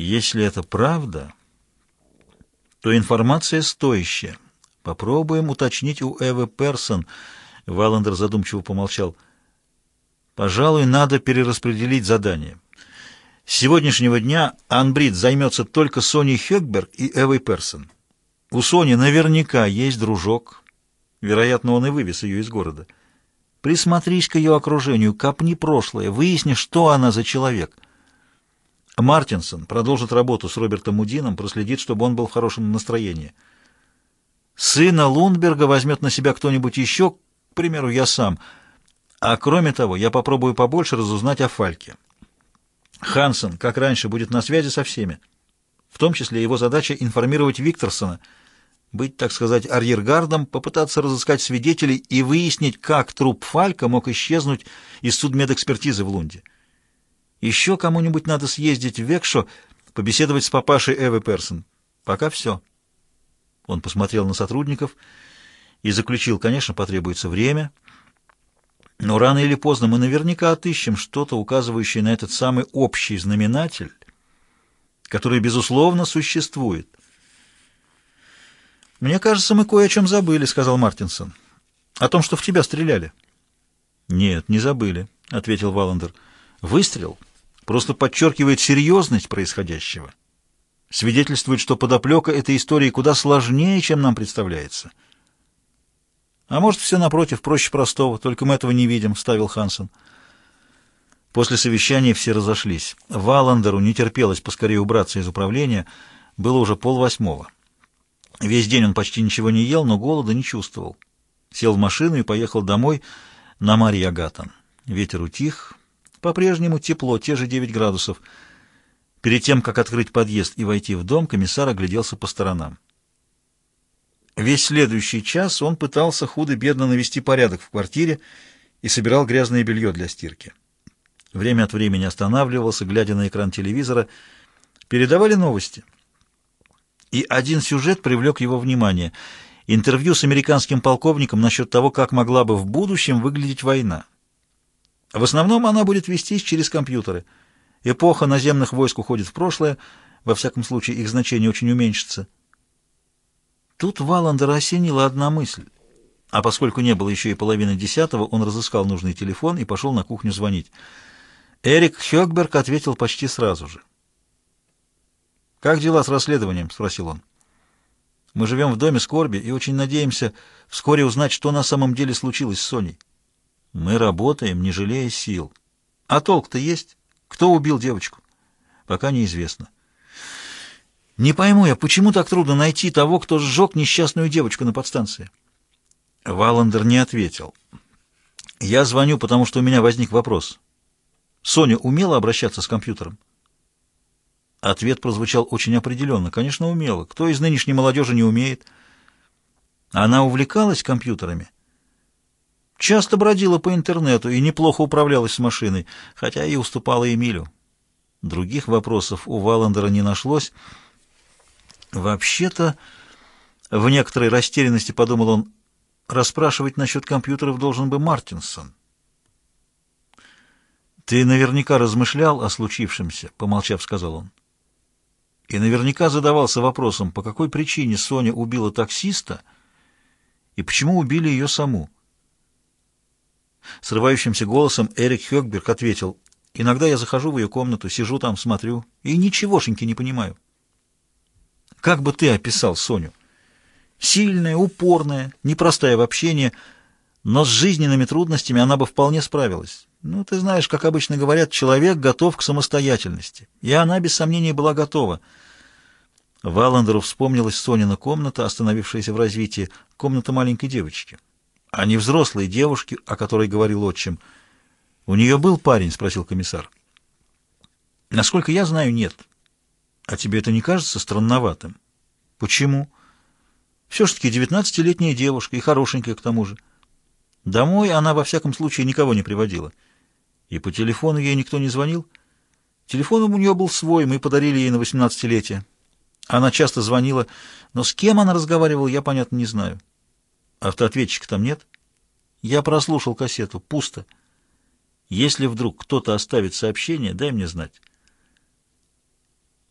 Если это правда, то информация стоящая. Попробуем уточнить у Эвы Персон. Валандер задумчиво помолчал. Пожалуй, надо перераспределить задание. С сегодняшнего дня Анбрид займется только Соней Хёкберг и Эвой Персон. У Сони наверняка есть дружок. Вероятно, он и вывез ее из города. Присмотрись к ее окружению, копни прошлое, выясни, что она за человек. Мартинсон продолжит работу с Робертом Мудином, проследит, чтобы он был в хорошем настроении. Сына Лундберга возьмет на себя кто-нибудь еще, к примеру, я сам. А кроме того, я попробую побольше разузнать о Фальке. Хансен, как раньше, будет на связи со всеми. В том числе его задача информировать Викторсона — быть, так сказать, арьергардом, попытаться разыскать свидетелей и выяснить, как труп Фалька мог исчезнуть из судмедэкспертизы в Лунде. Еще кому-нибудь надо съездить в Векшо, побеседовать с папашей Эвы Персон. Пока все. Он посмотрел на сотрудников и заключил, конечно, потребуется время, но рано или поздно мы наверняка отыщем что-то, указывающее на этот самый общий знаменатель, который, безусловно, существует. «Мне кажется, мы кое о чем забыли», — сказал Мартинсон. «О том, что в тебя стреляли». «Нет, не забыли», — ответил Валандер. «Выстрел просто подчеркивает серьезность происходящего. Свидетельствует, что подоплека этой истории куда сложнее, чем нам представляется». «А может, все напротив, проще простого, только мы этого не видим», — вставил Хансен. После совещания все разошлись. Валандеру не терпелось поскорее убраться из управления. Было уже полвосьмого. Весь день он почти ничего не ел, но голода не чувствовал. Сел в машину и поехал домой на Марьягатан. Ветер утих, по-прежнему тепло, те же 9 градусов. Перед тем, как открыть подъезд и войти в дом, комиссар огляделся по сторонам. Весь следующий час он пытался худо-бедно навести порядок в квартире и собирал грязное белье для стирки. Время от времени останавливался, глядя на экран телевизора. Передавали новости — и один сюжет привлек его внимание. Интервью с американским полковником насчет того, как могла бы в будущем выглядеть война. В основном она будет вестись через компьютеры. Эпоха наземных войск уходит в прошлое, во всяком случае их значение очень уменьшится. Тут Валандера осенила одна мысль. А поскольку не было еще и половины десятого, он разыскал нужный телефон и пошел на кухню звонить. Эрик Хёкберг ответил почти сразу же. «Как дела с расследованием?» — спросил он. «Мы живем в доме скорби и очень надеемся вскоре узнать, что на самом деле случилось с Соней. Мы работаем, не жалея сил. А толк-то есть? Кто убил девочку? Пока неизвестно. Не пойму я, почему так трудно найти того, кто сжег несчастную девочку на подстанции?» Валандер не ответил. «Я звоню, потому что у меня возник вопрос. Соня умела обращаться с компьютером?» Ответ прозвучал очень определенно. Конечно, умела. Кто из нынешней молодежи не умеет? Она увлекалась компьютерами. Часто бродила по интернету и неплохо управлялась с машиной, хотя и уступала Эмилю. Других вопросов у Валандера не нашлось. Вообще-то, в некоторой растерянности подумал он, расспрашивать насчет компьютеров должен бы Мартинсон. «Ты наверняка размышлял о случившемся», — помолчав, сказал он и наверняка задавался вопросом, по какой причине Соня убила таксиста и почему убили ее саму. Срывающимся голосом Эрик Хёкберг ответил, «Иногда я захожу в ее комнату, сижу там, смотрю, и ничегошеньки не понимаю». «Как бы ты описал Соню?» «Сильная, упорная, непростая в общении, но с жизненными трудностями она бы вполне справилась. Ну, ты знаешь, как обычно говорят, человек готов к самостоятельности. И она, без сомнения, была готова. Валандеру вспомнилась Сонина комната, остановившаяся в развитии, комната маленькой девочки, а не взрослой девушки, о которой говорил отчим. «У нее был парень?» — спросил комиссар. «Насколько я знаю, нет. А тебе это не кажется странноватым?» «Почему?» «Все ж таки девятнадцатилетняя девушка и хорошенькая к тому же. Домой она во всяком случае никого не приводила». И по телефону ей никто не звонил? Телефон у нее был свой, мы подарили ей на восемнадцатилетие. Она часто звонила, но с кем она разговаривала, я, понятно, не знаю. Автоответчика там нет? Я прослушал кассету. Пусто. Если вдруг кто-то оставит сообщение, дай мне знать.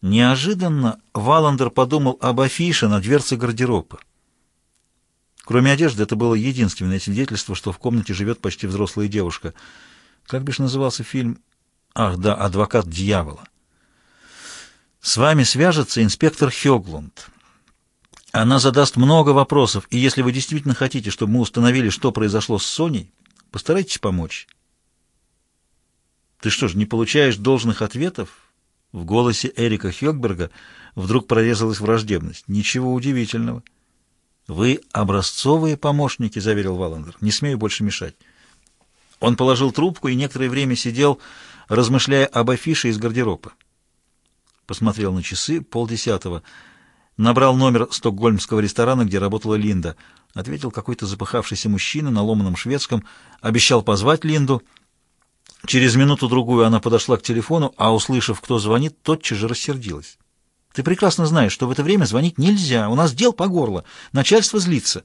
Неожиданно Валандер подумал об афише на дверце гардероба. Кроме одежды, это было единственное свидетельство, что в комнате живет почти взрослая девушка. Как бишь назывался фильм? Ах, да, «Адвокат дьявола». С вами свяжется инспектор Хёглунд. Она задаст много вопросов, и если вы действительно хотите, чтобы мы установили, что произошло с Соней, постарайтесь помочь. Ты что ж, не получаешь должных ответов? В голосе Эрика Хёкберга вдруг прорезалась враждебность. Ничего удивительного. Вы образцовые помощники, заверил Валандер. Не смею больше мешать. Он положил трубку и некоторое время сидел, размышляя об афише из гардероба. Посмотрел на часы, полдесятого. Набрал номер стокгольмского ресторана, где работала Линда. Ответил какой-то запыхавшийся мужчина на ломаном шведском. Обещал позвать Линду. Через минуту-другую она подошла к телефону, а, услышав, кто звонит, тотчас же рассердилась. «Ты прекрасно знаешь, что в это время звонить нельзя. У нас дел по горло. Начальство злится».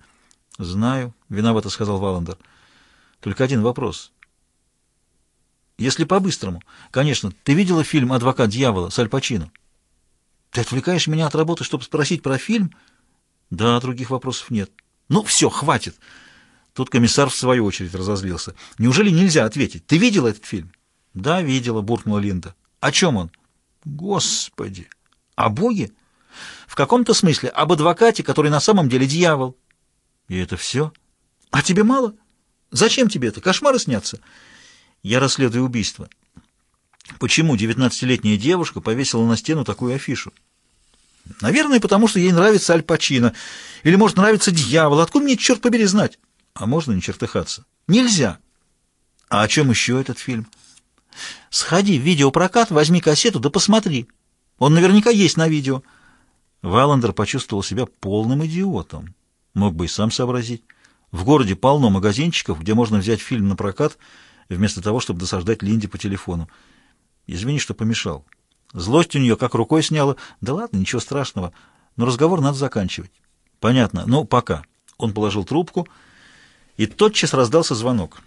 «Знаю», — виновато сказал Валандер. «Только один вопрос. Если по-быстрому. Конечно, ты видела фильм «Адвокат дьявола» с Аль Пачино?» «Ты отвлекаешь меня от работы, чтобы спросить про фильм?» «Да, других вопросов нет». «Ну, все, хватит!» Тут комиссар в свою очередь разозлился. «Неужели нельзя ответить? Ты видела этот фильм?» «Да, видела», — буркнула Линда. «О чем он?» «Господи! О Боге?» «В каком-то смысле об адвокате, который на самом деле дьявол». «И это все?» «А тебе мало? Зачем тебе это? Кошмары снятся?» «Я расследую убийство». «Почему девятнадцатилетняя девушка повесила на стену такую афишу?» «Наверное, потому что ей нравится Аль Пачино. Или, может, нравится дьявол. Откуда мне, черт побери, знать?» А можно не чертыхаться? Нельзя. А о чем еще этот фильм? Сходи в видеопрокат, возьми кассету, да посмотри. Он наверняка есть на видео. Валандер почувствовал себя полным идиотом. Мог бы и сам сообразить. В городе полно магазинчиков, где можно взять фильм на прокат, вместо того, чтобы досаждать Линде по телефону. Извини, что помешал. Злость у нее как рукой сняла. Да ладно, ничего страшного. Но разговор надо заканчивать. Понятно. Ну, пока. Он положил трубку и тотчас раздался звонок.